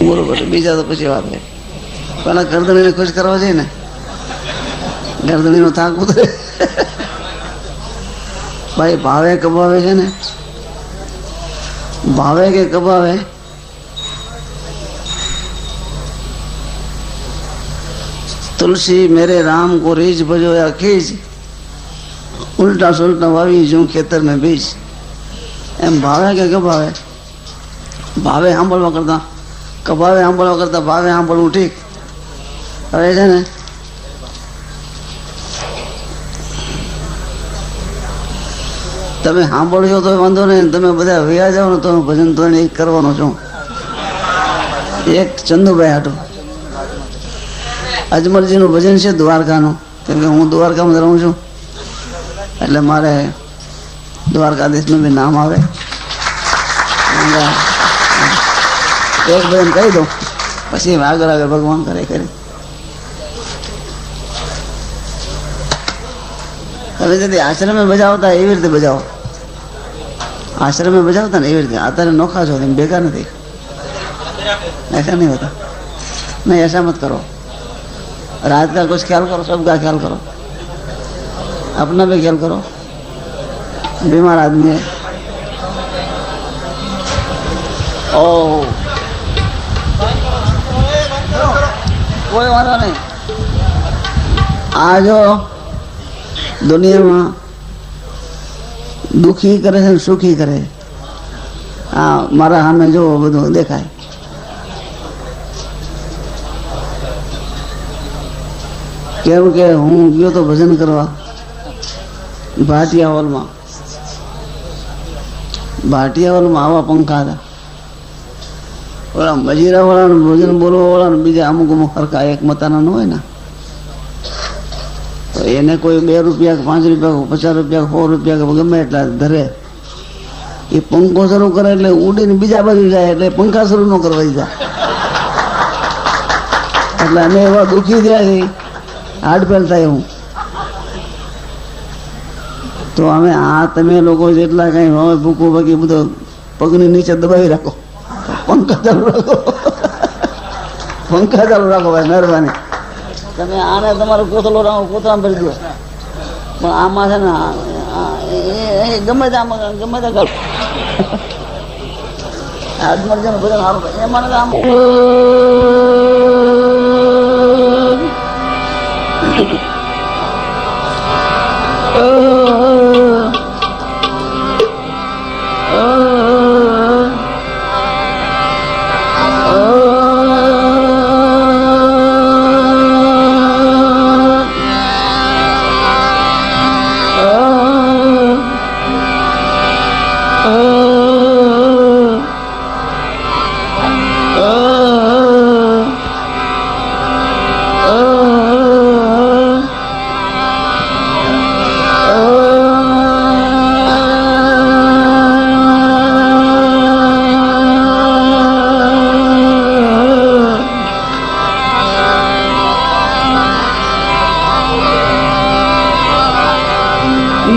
બરોબર છે બીજા તો પછી વાત છે પેલા ગરદણીને ખુશ કરવા છે ને ગરદણીનો થાક ઉતરે ભાઈ ભાવે કબાવે છે ને ભાવે કે કબાવે તુલસી મેરે રામ को રીજ ભજો યા ખીજ ઉલટા સુલટા વાવી જો ખેતર મેં બીજ એમ ભાવે કે કબાવે ભાવે સાંભળવા કરતા કબાવે સાંભળવા કરતા ભાવે સાંભળવું ઠીક. હવે છે ને, તમે સાંભળશો તો વાંધો નહીં તમે બધા વ્યા જાઓ ને તો ભજન તો એક કરવાનો છું. એક ચંદુભાઈ હાટું. અજમલજીનું ભજન છે દ્વારકાનું. કેમ કે હું દ્વારકામાં રહું છું. એટલે મારે દ્વારકાધીશનું બી નામ આવે. એક ભજન કહી દઉં પછી આગળ આગળ ભગવાન કરે કરે તમે ଯଦି આશ્રમે બજાવતા એવી રીતે બજાવો આશ્રમે બજાવતા ને એવી રીતે અત્યારે નોખા છો તમે ભેગા નથી ऐसा नहीं होता नहीं ऐसा मत करो रात का कुछ ख्याल करो सबका ख्याल करो अपना भी ख्याल करो बीमार आदमी है ओ કોઈ વાંધો નહીં. આ જો દુનિયામાં દુખી કરે છે સુખી કરે. હા મારા સામે જો બધું દેખાય. કેમ કે હું ગયો તો ભજન કરવા ભાટિયા હોલમાં ભાટિયા હોલમાં આવા પંખા હતા. ઓલા મજીરા વાળાનું ભોજન બોલવા વાળાનું બીજા અમુક અમુક હરકા એક મતાના હોય ને. તો એને કોઈ બે રૂપિયા કે પાંચ રૂપિયા પચાસ રૂપિયા સો રૂપિયા કે ગમે એટલા ધરે, એ પંખો શરૂ કરે એટલે ઉડીને બીજા બાજુ જાય એટલે પંખા શરૂ ન કરવા જાય એટલે અમે એવા દુઃખી થયા છીએ. હાર્ડ ફેલ થાય હું. તો અમે, આ તમે લોકો જેટલા કઈ હવે ભૂકું બાકી બધો પગની નીચે દબાવી રાખો. પંખા ચાલુ રાખો પંખા ચાલુ રાખો ભાઈ મહેરબાની. તમે આને તમારો કોથળો રાખો કોથળામાં ભરી દો. પણ આમાં છે ને ગમે તે આમાં ગમે તે કરો આજમરજીનું ભજન સારું. એમાં આમ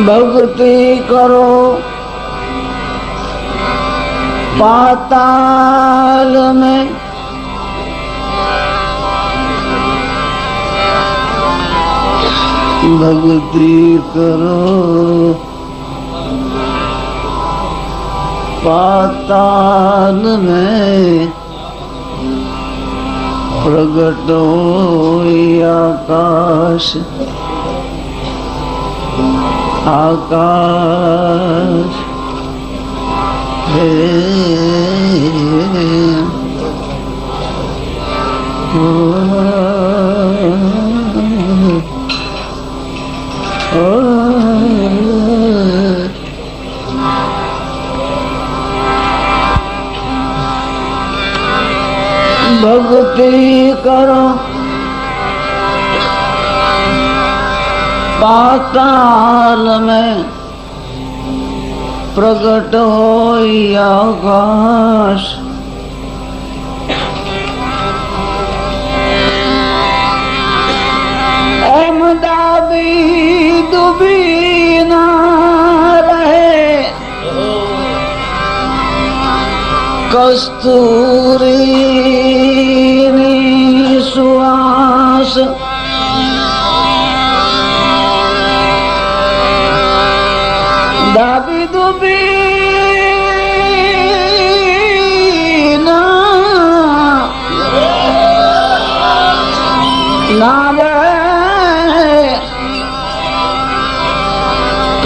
ભક્તિ કરો પાતાલ મેં ભક્તિ કરો પાતાલ મેં પ્રગટ આકાશ আকাশ ভক্তি করো। पाताल में प्रकट हो आकाश अहमदाबी दुबी ना रहे कस्तूरी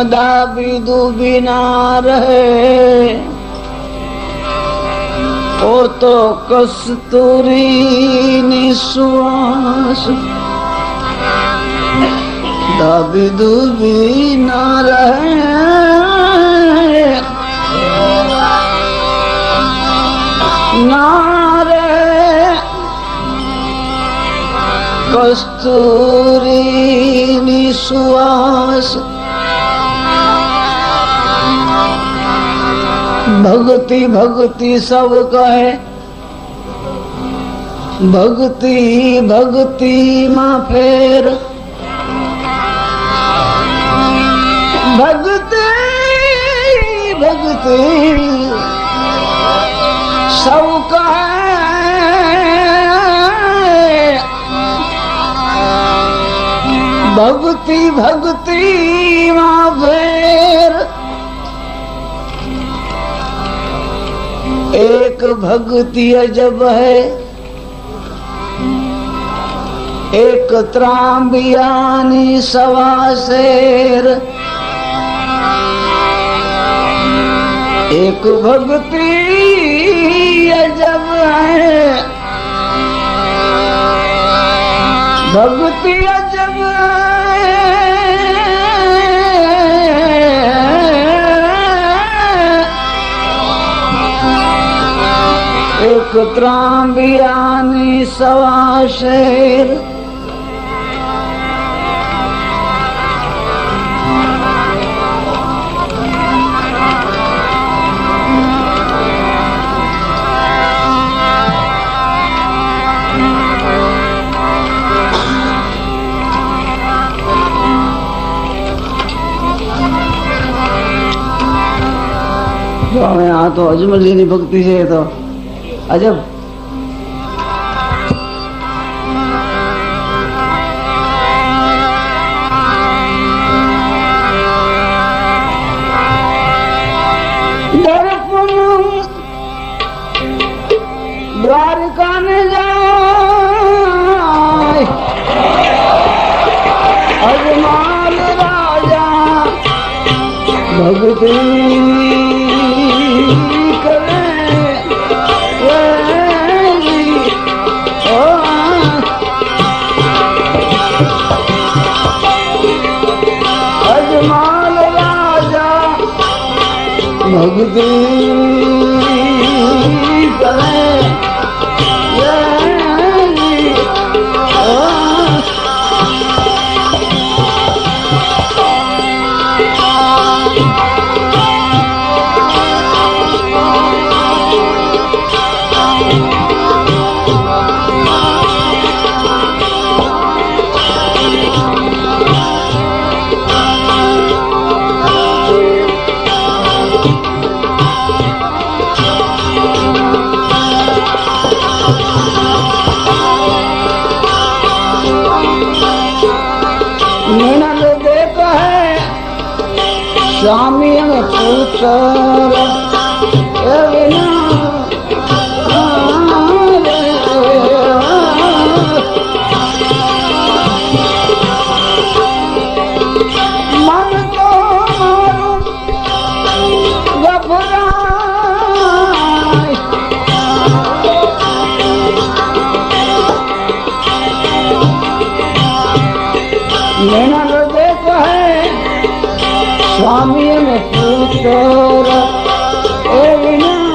એમ દાબી બિના ના રહે ઓ તો કસ્તુરી નિશ્વાસ દાબી દુબી ના રહે ના રે કસ્તુરી નિશ્વાસ ભક્તિ ભક્તિ સૌ કહે ભક્તિ ભક્તિ માં ફેર ભક્તિ ભક્તિ સૌ કહે ભક્તિ ભક્તિ માં ફેર एक भक्ति अजब है। एक त्राम्बियानी सवा शेर। एक भक्ति अजब है। भक्ति એક ત્રાંબિયાની સવા શેર. જો હવે આ તો અજમલજી ની ભક્તિ છે તો. અજબ. દર્પણ દ્વારકા ને જાય. અજમાલ રાજા. ભક્તિ ભક્તિ સ્વામી અને પુત્ર Nena Swami and the Pusora, oh,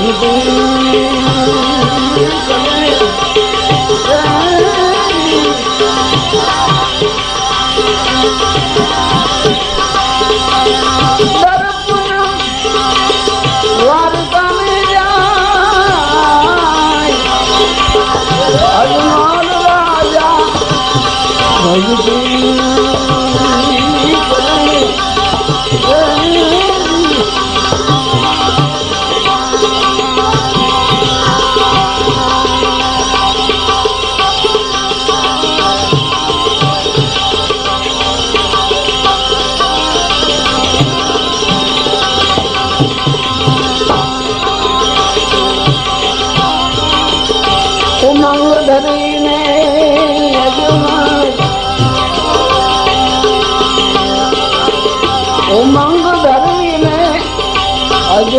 Bunny Boom.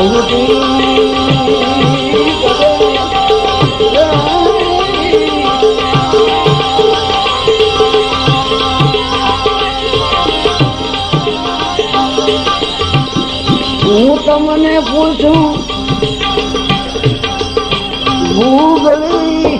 હું તમને પૂછું ભૂગલી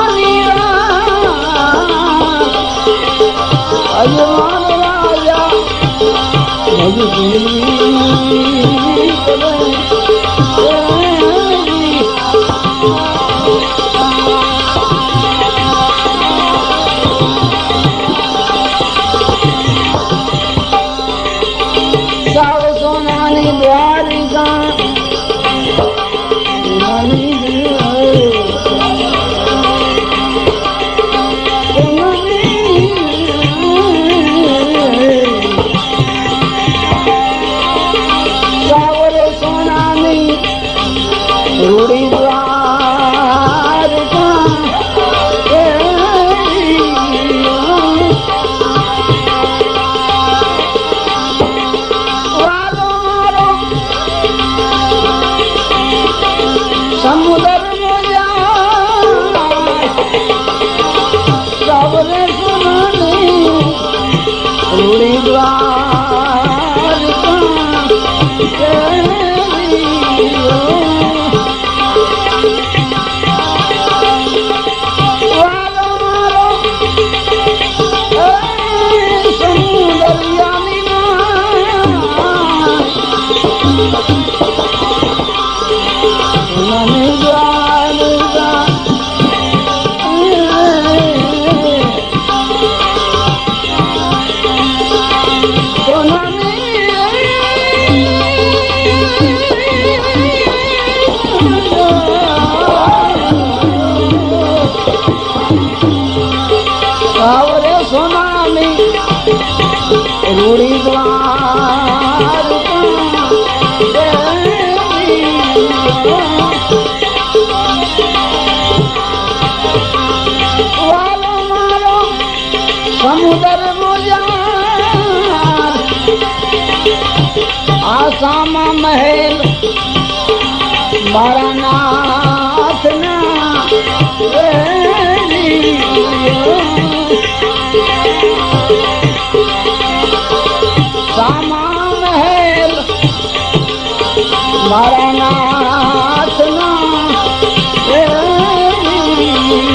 કોઈ રાજા ભગતી સમુદર મોજાર આસામાં મહેલ મારા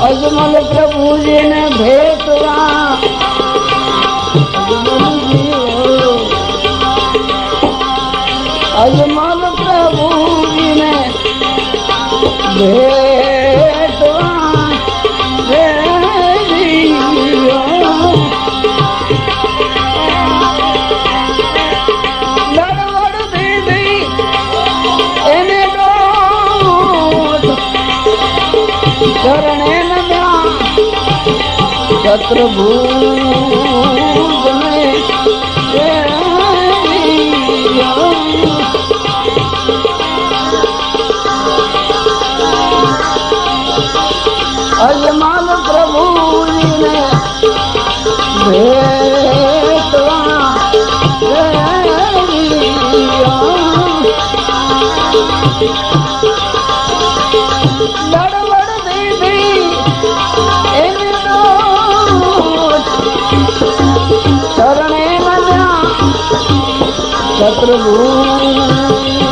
ગયા પ્રભુજી ને ભેટવા અજમલ પ્રભુજી ને અજમલ ચત્રભૂજને અજમાલ પ્રભુજીને ભેટવા લડવડ चनाए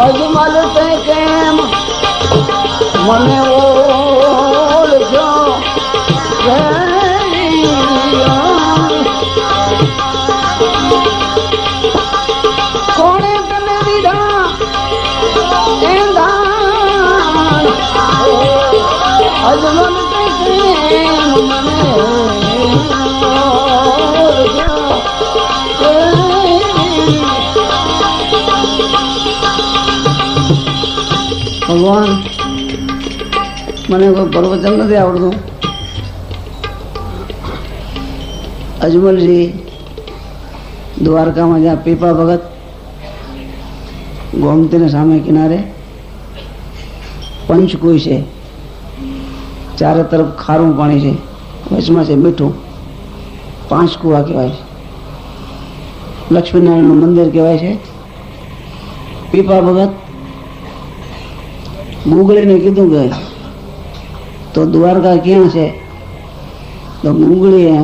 અજમાલ તે કેમ? મને ઓળખ્યો કોણે તને ભગવાન. મને કોઈ પ્રવચન નથી આવડતું. અજમલજી, દ્વારકામાં જ્યાં પીપા ભગત, ગોમતીને સામે કિનારે પંચકુઈ છે. ચારે તરફ ખારું પાણી છે. વચમાં છે મીઠું. પાંચ કુવા કહેવાય છે. લક્ષ્મીનારાયણનું મંદિર કહેવાય છે. પીપા ભગત મુગળીને કીધું કે, તો દ્વારકા ક્યાં છે? તો મુગળીએ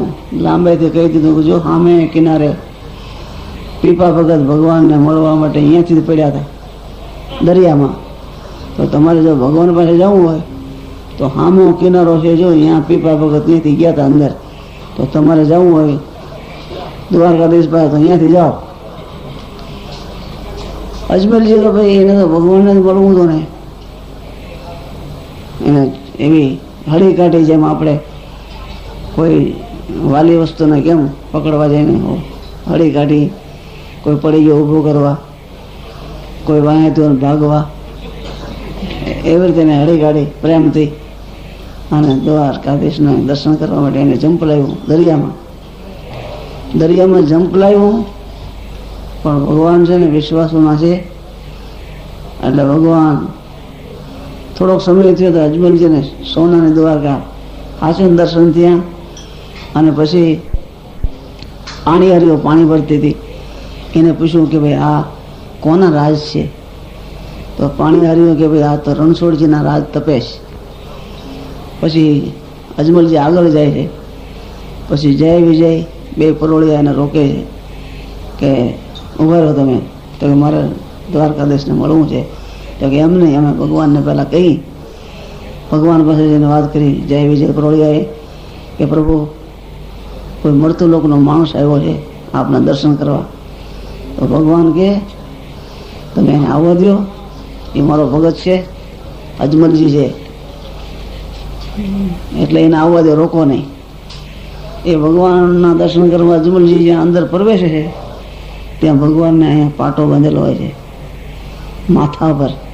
લાંબેથી કહી દીધું કે, જો સામે કિનારે પીપા ભગત ભગવાનને મળવા માટે અહીંયાથી પડ્યા હતા, દરિયામાં. તો તમારે જો ભગવાન પાસે જવું હોય, તો સામો કિનારો છે, જો અહીંયા પીપા ભગત ત્યાંથી ગયા હતા અંદર. તો તમારે જવું હોય દ્વારકાધીશ પાસે, તો અહીંયાથી જાઓ. અજમેરજી તો ભાઈ, એને તો ભગવાનને જ મળવું હતું ને એને એવી હળી કાઢી જેમ આપણે કોઈ વાલી વસ્તુને કેમ પકડવા જઈને હળી કાઢી, કોઈ પડી ગયો ઊભો કરવા, કોઈ વાંહેતું ભાગવા એવી રીતે હળી કાઢી પ્રેમથી અને દ્વારકાધીશને દર્શન કરવા માટે એને જંપ લાવ્યું દરિયામાં. દરિયામાં જંપ લાવ્યું, પણ ભગવાન છે ને વિશ્વાસોમાં છે. એટલે ભગવાન થોડોક સમય થયો તો અજમલજીને સોનાની દ્વારકા આસન દર્શન થયા અને પછી પાણી હરીઓ પાણી ભરતી હતી. એને પૂછ્યું કે ભાઈ, આ કોના રાજ છે? તો પાણી હર્યું કે ભાઈ, આ તો રણછોડજીના રાજ તપેશ. પછી અજમલજી આગળ જાય છે. પછી જય વિજય, બે પરોળિયા એને રોકે છે કે, ઊભા રહો તમે. તો મારે દ્વારકાધીશને મળવું છે. તો કે એમ નહીં અમે ભગવાનને પહેલાં કહી, ભગવાન પાસે જઈને વાત કરી, જય વિજય પ્રોળિયાએ કે પ્રભુ, કોઈ મળતું લોકનો માણસ આવ્યો છે, આપના દર્શન કરવા. તો ભગવાન કે તમે એને આવવા દો એ મારો ભગત છે, અજમલજી છે. એટલે એને આવવા દે રોકો નહીં. એ ભગવાનના દર્શન કરવા અજમલજી જ્યાં અંદર પ્રવેશે છે, ત્યાં ભગવાનને અહીંયા પાટો બાંધેલો હોય છે, માથા પર.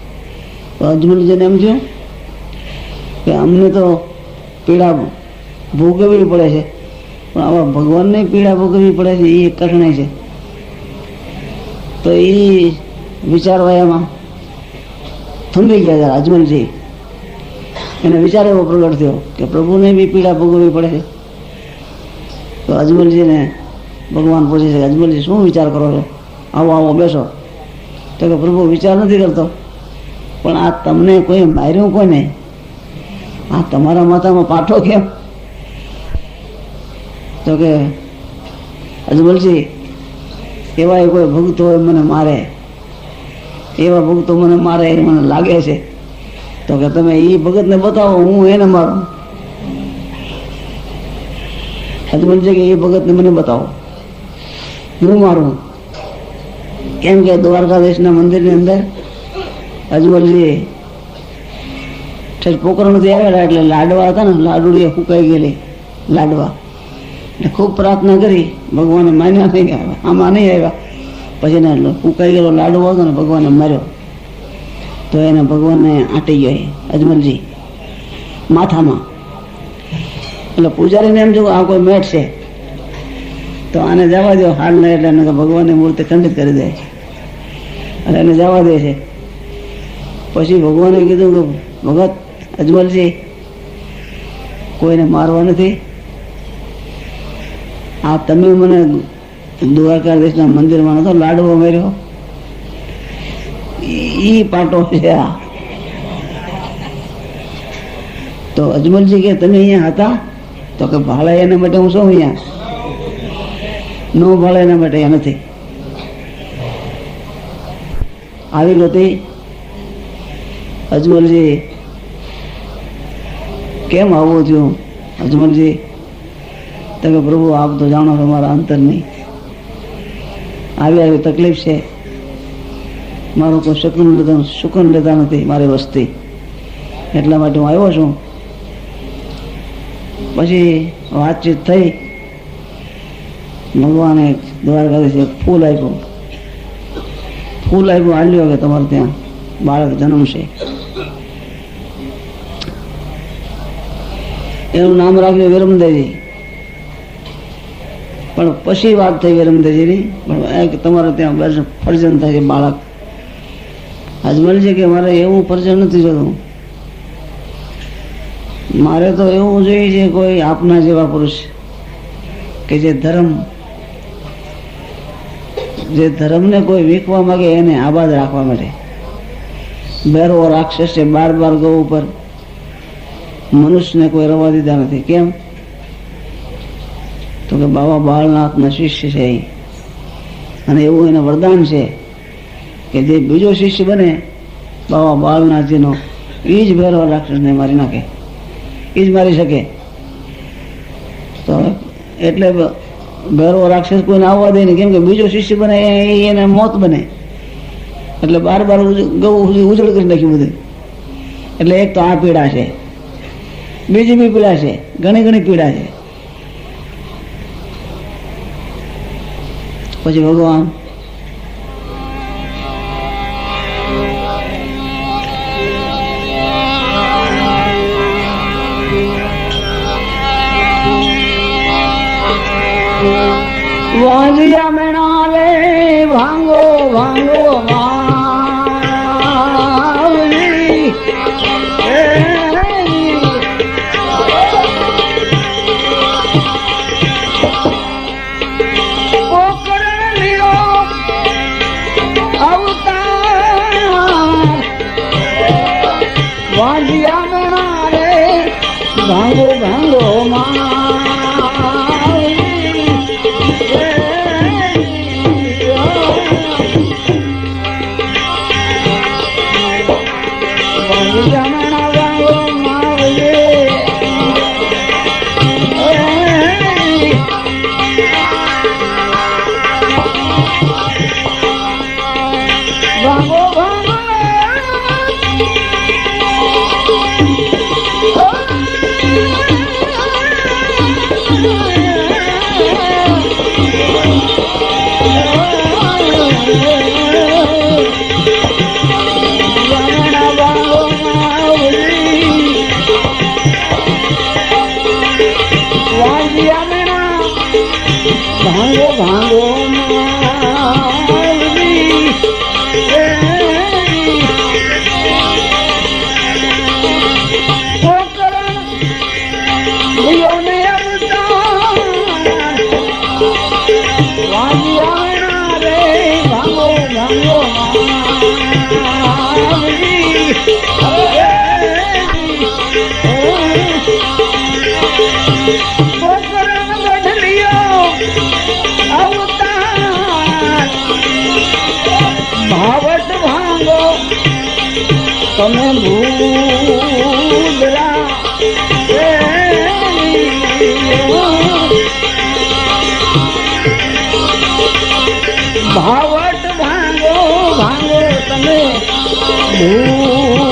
અજમલજીને એમ થયું કે અમને તો પીડા ભોગવવી પડે છે. પણ આવા ભગવાનને પીડા ભોગવવી પડે છે, એ કઠણાઈ છે. તો એ વિચારવા એમાં થંભી ગયા જરા અજમલજી એને વિચાર એવો પ્રગટ થયો કે પ્રભુને બી પીડા ભોગવવી પડે છે. તો અજમલજીને ભગવાન પૂછે છે અજમલજી શું વિચાર કરો છો? આવો આવો, બેસો. તો કે, પ્રભુ, વિચાર નથી કરતો. પણ આ તમને કોઈ માર્યું કોને? આ તમારા માથામાં પાઠો કેમ? તો કે, અજમલજી એવા કોઈ ભક્તો હોય મને મારે. એવા ભક્તો મને મારે એ મને લાગે છે. તો કે તમે એ ભગતને બતાવો, હું એને મારું. અજમલજી કે એ ભગતને મને બતાવો. હું મારું. કેમ કે દ્વારકાધીશના મંદિરની અંદર અજમલજી ઠેર પોકરણથી આવેલા એટલે લાડવા હતા ને લાડુડી ફૂંકાઈ ગયેલી. લાડવા. એટલે ખૂબ પ્રાર્થના કરી, ભગવાને માન્યા નહીં આવ્યા. આમાં નહીં આવ્યા. પછી એને ફૂંકાઈ ગયેલો લાડવો હતો ને, ભગવાને માર્યો. તો એને ભગવાનને આંટી ગયો અજમલજી માથામાં. એટલે પૂજારીને એમ જો આ કોઈ મેટ છે. તો આને જવા દો હાલ નહીં એટલે એને ભગવાનની મૂર્તિ ખંડિત કરી દે અને એને જવા દે છે. પછી ભગવાને કીધું કે, ભગત અજમલજી કોઈને મારવા નથી. આ તમે મને દ્વારકાધીશના મંદિરમાં નતો, લાડવો માર્યો. ઈ પાટો છે આ. તો અજમલજી કે, તમે અહીંયા હતા? તો કે ભાડા એના માટે હું શું અહીંયા? નો ભાડા એના માટે નથી. આવી ગતિ અજમલજી, કેમ આવો થયું અજમલજી, તમે પ્રભુ આપ તો જાણો છો મારા અંતર નહીં આવી આવી તકલીફ છે. મારું કોઈ શકુન લેતા સુકન લેતા નથી મારી વસ્તી. એટલા માટે હું આવ્યો છું. પછી વાતચીત થઈ. ભગવાને દ્વારકાધીશ ફૂલ આપ્યું. ફૂલ આપ્યું, હાલ્યો કે તમારે ત્યાં. બાળક જન્મશે. એનું નામ રાખ્યું વિરમદેજી પણ પછી વાત થઈ વિરમદેજીની પણ તમારે ત્યાં ફરજન થાય છે બાળક. અજમલ છે કે મારે એવું ફરજન નથી જોતું મારે તો એવું જોઈએ છે કોઈ આપના જેવા પુરુષ, કે જે ધર્મ, જે ધર્મને કોઈ વીખવા માંગે એને આબાદ રાખવા માટે. બેરો રાક્ષસ છે બાર બાર ગૌ ઉપર મનુષ્યને કોઈ રવા દીધા નથી. કેમ? તો કે બાબા બાળનાથના શિષ્ય છે એ અને એવું એને વરદાન છે કે જે બીજો શિષ્ય બને બાબા બાળનાથજીનો એ જ ભેરો રાક્ષસને મારી નાખે. એ જ મારી શકે. તો એટલે ભેરો રાક્ષસ કોઈને આવવા દે ને, કેમ કે બીજો શિષ્ય બને એને મોત બને. એટલે બાર બાર ગૌ ઉજળ કરી નાખ્યું બધું. એટલે એક તો આ પીડા છે. બીજી બી પીડા છે. ઘણી ઘણી પીડા છે. પછી ભગવાન. વાંજિયા મેણા રે ભાંગો ભાંગો ભાંગો ભાંગો માવલી ભાંગો ભાંગો માવલી તમે ભૂદરા ભાવટ ભાંગો ભાંગે તમે ભૂદરા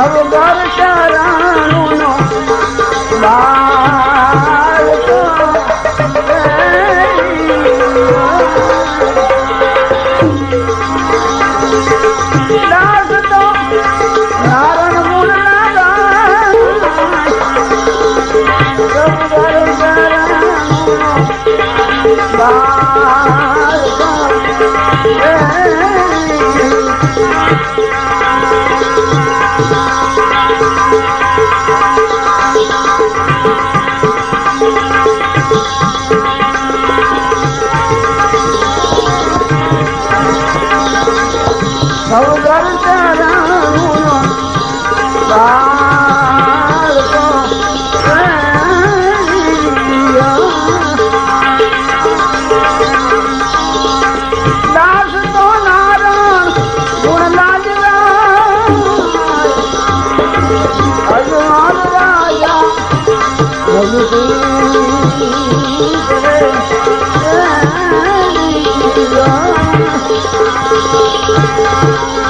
Bravo, Thank you.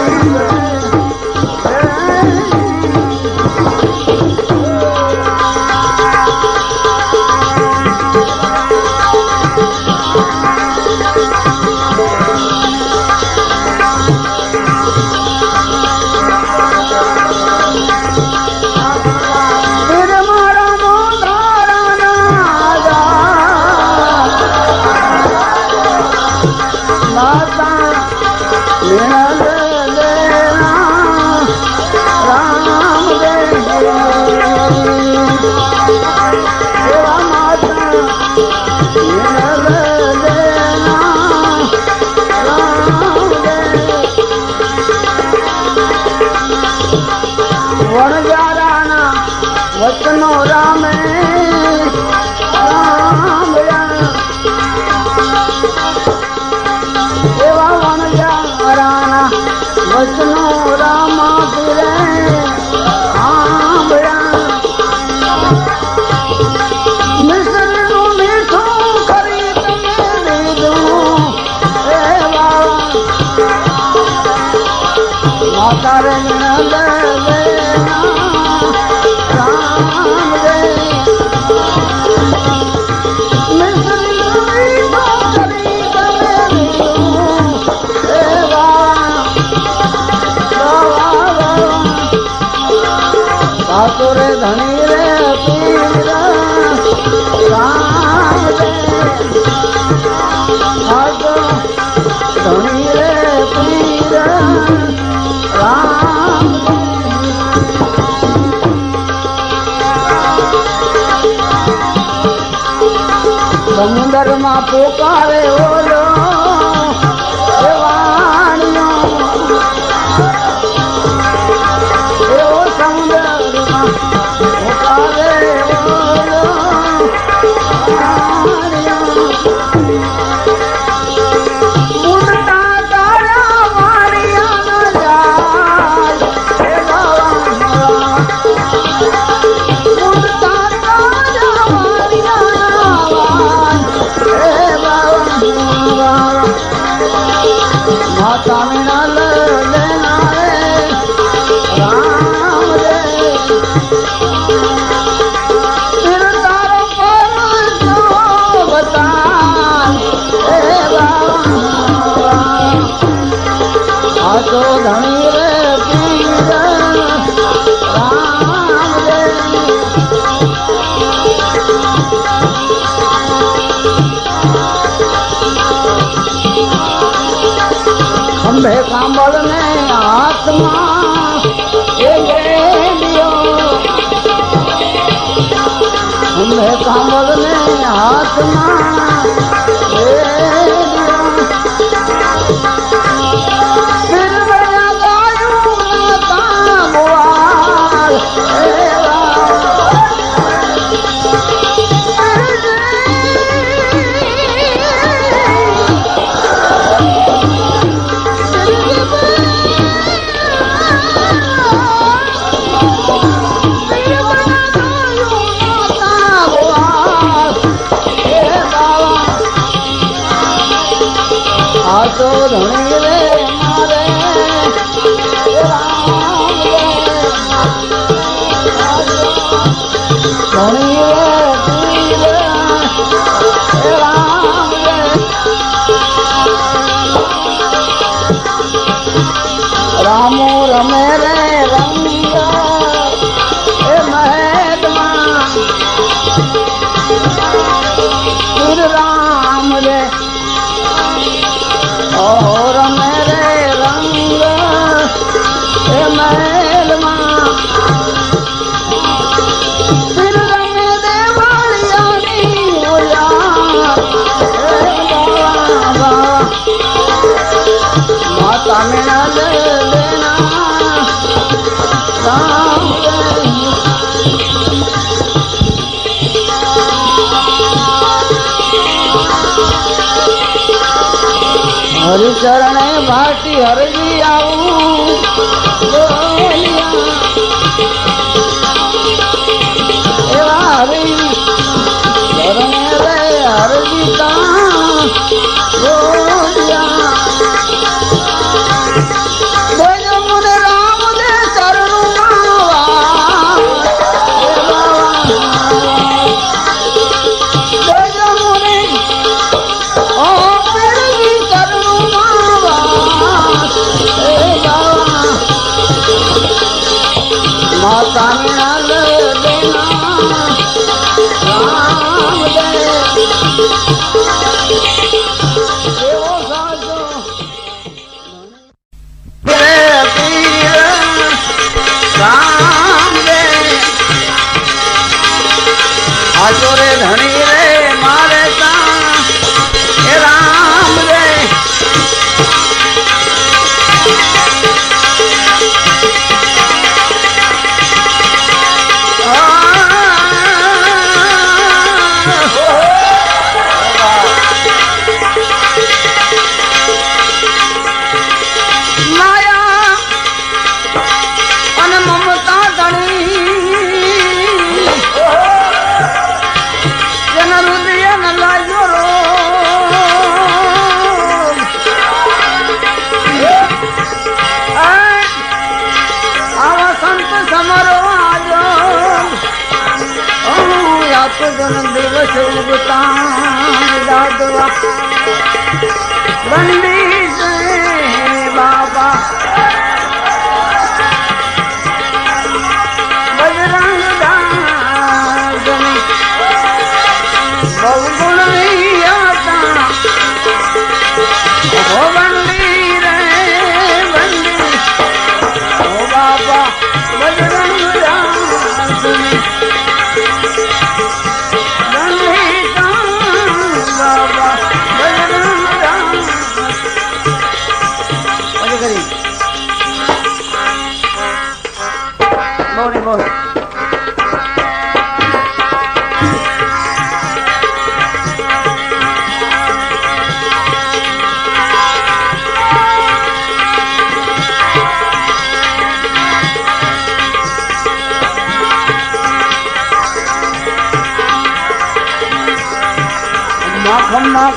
સમુદરમાં પોકારે ઓલો અંબે સાંભળ ને આત્મા એ અંબે સાંભળ ને આત્મા Oh. હરિચરણે માટી હરજી આવું. એવા હરી ચરણે રે હરજી તા.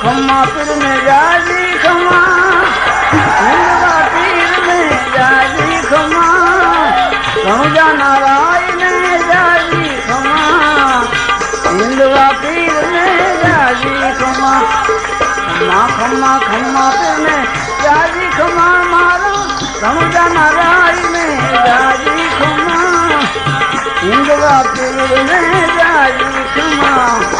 ખમ્મા પીર ને જાજી ખમા. પીર ને જાજી ખમા. સમજા નારાય ને જાજી ખમા. હિંદવા પીર ને જાજી ખમા. ખમા ખમા ખમા પીર ને જાજી ખમા. મારું સમજા નારાય ને જાજી ખમા. હિંદવા પીર ને જાજી ખમા.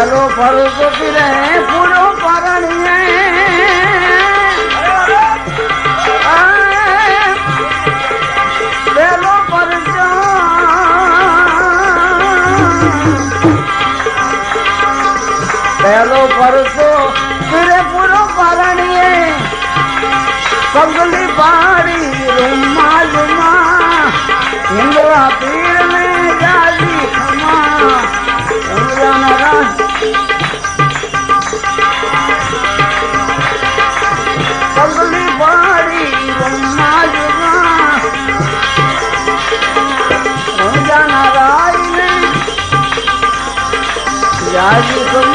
પહેલો ફરું તો પીરે પૂરો પરણીએ પહેલો પરચો. પહેલો પરચો પીરે પૂરો પરણીએ પગલી પાડી રૂમમાં જાજી ખમા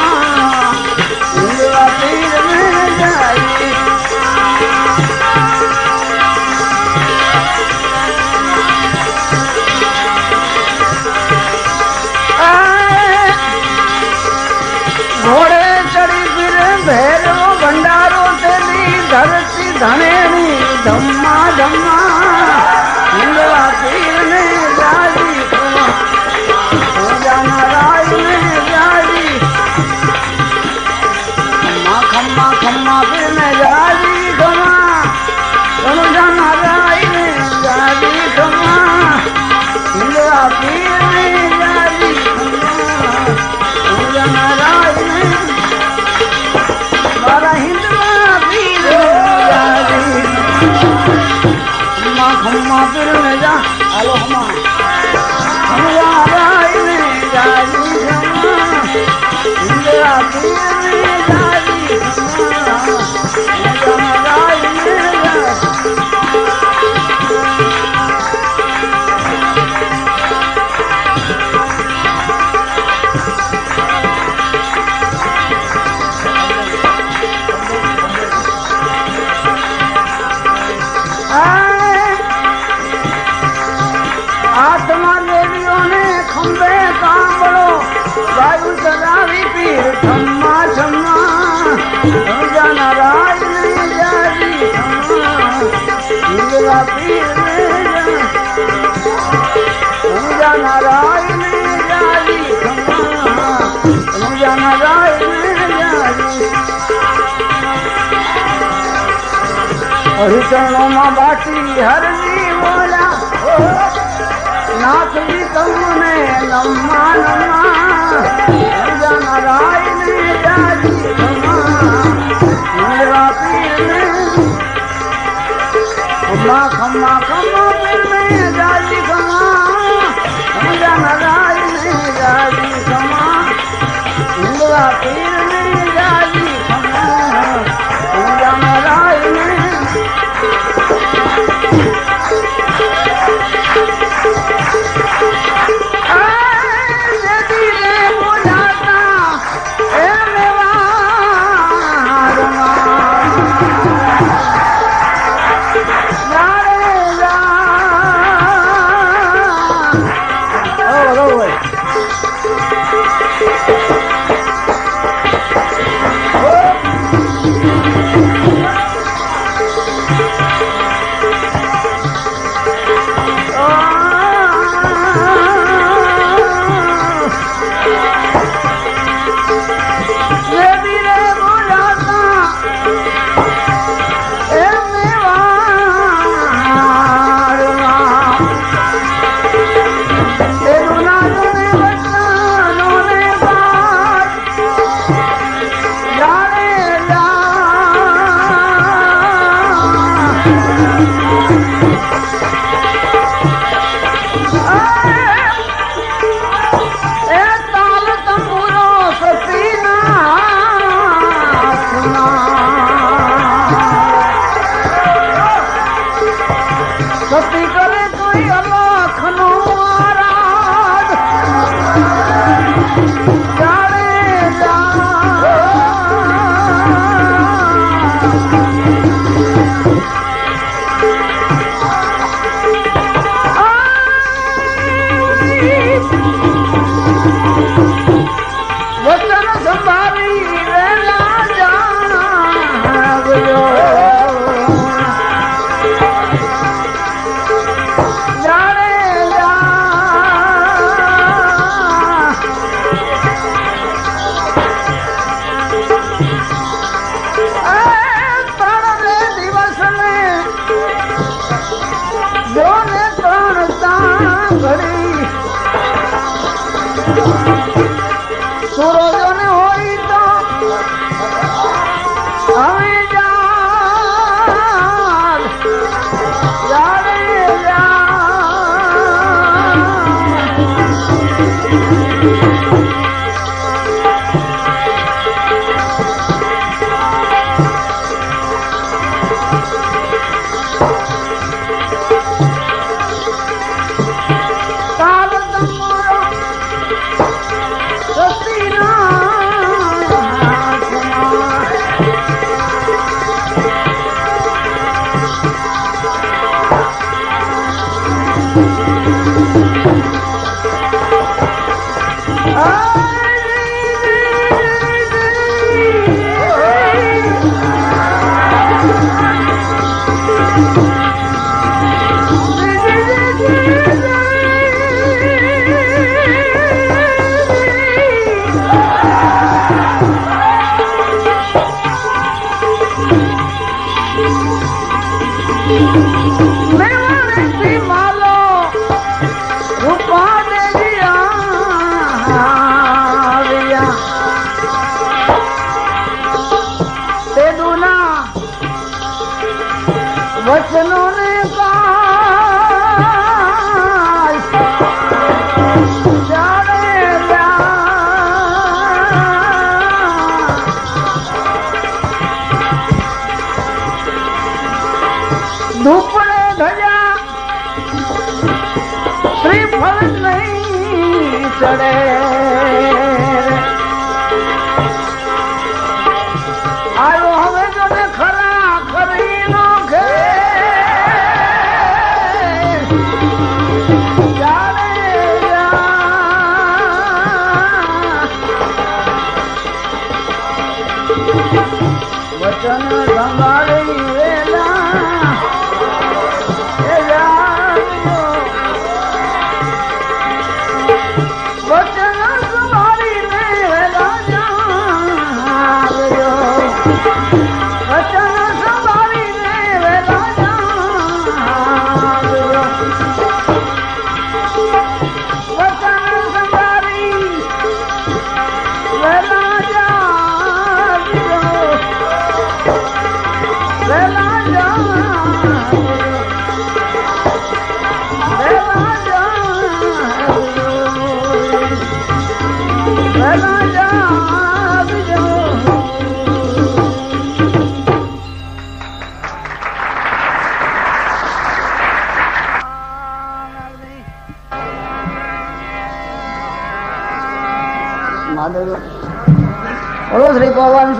હરિચરણોમાં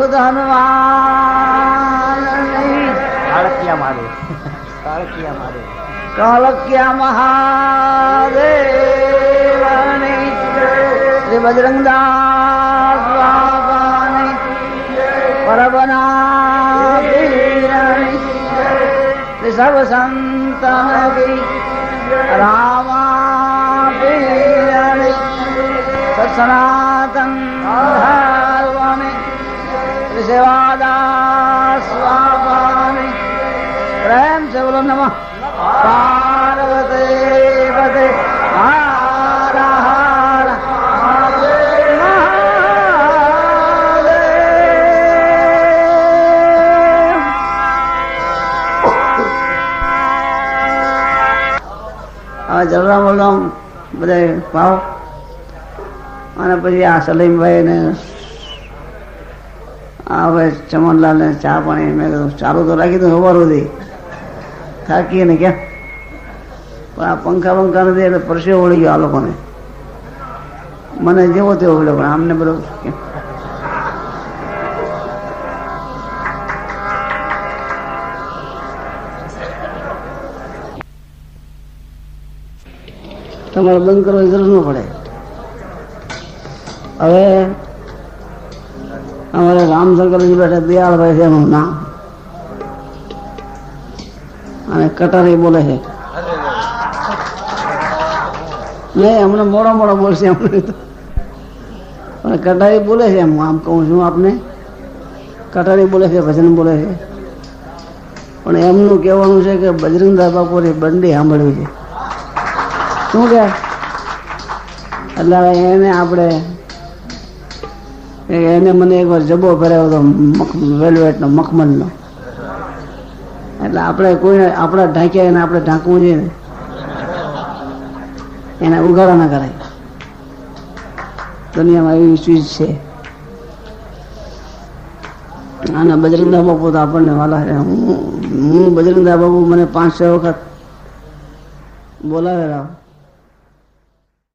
પવન સુધ હનુમાન કાળકિયા મારે કાળકિયા મહાદેવ શ્રી બજરંગદાસ પરબના સર્વ સંત રામા સનાતન ધર્મની શ્રી સેવાદાસ બાબાની પ્રેમ से बोलो नमः पार्वती पते हर हर महादेव આ જલરામ વલરામ બધા ભાવ અને પછી આ સલીમભાઈ ને આ હવે ચમનલાલ ને ચા પાણી, મેં કીધું, ચાલુ તો રાખી દઉં સવાર સુધી થાકીએ ને ક્યાં? પણ આ પંખા પંખા નથી, એટલે પરસેવો વળી ગયો આ લોકોને. મને જેવો તેવો વળ્યો પણ આમને બધો તમારે બંધ કરવાની જરૂર ન પડે. હવે અમારે રામશંકરજી બેઠા દયાળભાઈ છે એનું નામ. અને કટારી બોલે છે. નહીં અમને મોડો મોડો બોલશે અમને તો. અને કટારી બોલે છે એમ, આમ કહું છું આપને. કટારી બોલે છે, ભજન બોલે છે. પણ એમનું કહેવાનું છે કે બજરંગદાસ બાપુની બંડી સાંભળવી છે. શું કે? એટલે એને આપણે એને મને એકવાર જબો પહેરાવ્યો હતો વેલ્વેટનો મખમલનો. એટલે આપણે કોઈને, આપણા ઢાંક્યા એને આપણે ઢાંકવું જોઈએ એને ઉગાડા ના કરાય. દુનિયામાં એવી ચીજ છે. અને બજરંગદા બાપુ તો આપણને વાલા હું હું બજરંગદા બાપુ મને પાંચ છ વખત બોલાવેલા.